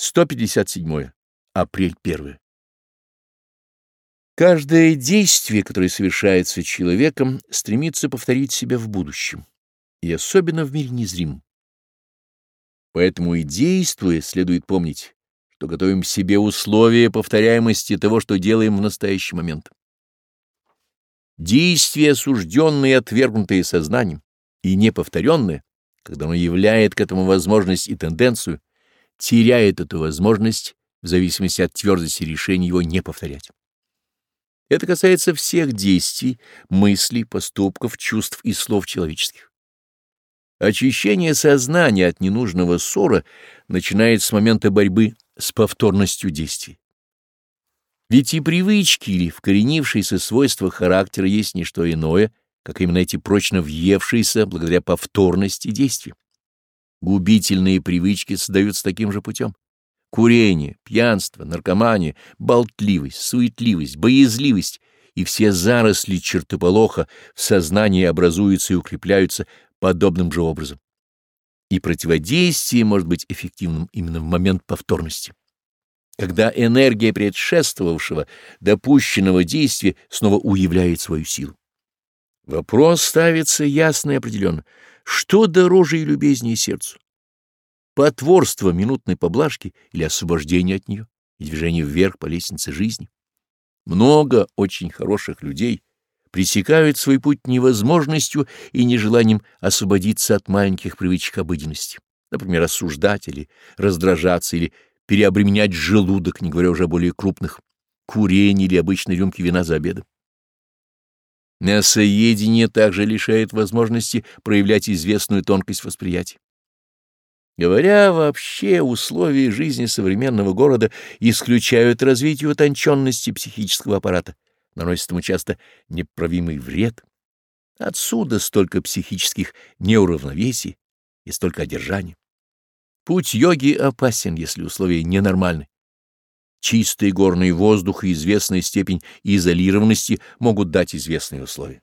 157. Апрель 1. Каждое действие, которое совершается человеком, стремится повторить себя в будущем, и особенно в мире незрим. Поэтому и действуя, следует помнить, что готовим себе условия повторяемости того, что делаем в настоящий момент. Действия, осужденные и отвергнутые сознанием, и неповторенные, когда оно являет к этому возможность и тенденцию, теряет эту возможность в зависимости от твердости решения его не повторять. Это касается всех действий, мыслей, поступков, чувств и слов человеческих. Очищение сознания от ненужного ссора начинается с момента борьбы с повторностью действий. Ведь и привычки или вкоренившиеся свойства характера есть не что иное, как именно эти прочно въевшиеся благодаря повторности действий. Губительные привычки создаются таким же путем. Курение, пьянство, наркомания, болтливость, суетливость, боязливость и все заросли чертополоха в сознании образуются и укрепляются подобным же образом. И противодействие может быть эффективным именно в момент повторности, когда энергия предшествовавшего допущенного действия снова уявляет свою силу. Вопрос ставится ясно и определенно — что дороже и любезнее сердцу. Потворство минутной поблажки или освобождение от нее и движение вверх по лестнице жизни. Много очень хороших людей пресекают свой путь невозможностью и нежеланием освободиться от маленьких привычек обыденности, например, осуждать или раздражаться или переобременять желудок, не говоря уже о более крупных, курение или обычной рюмки вина за обедом. Мясоедение также лишает возможности проявлять известную тонкость восприятия. Говоря вообще, условия жизни современного города исключают развитие утонченности психического аппарата, наносят ему часто неправимый вред. Отсюда столько психических неуравновесий и столько одержаний. Путь йоги опасен, если условия ненормальны. Чистый горный воздух и известная степень изолированности могут дать известные условия.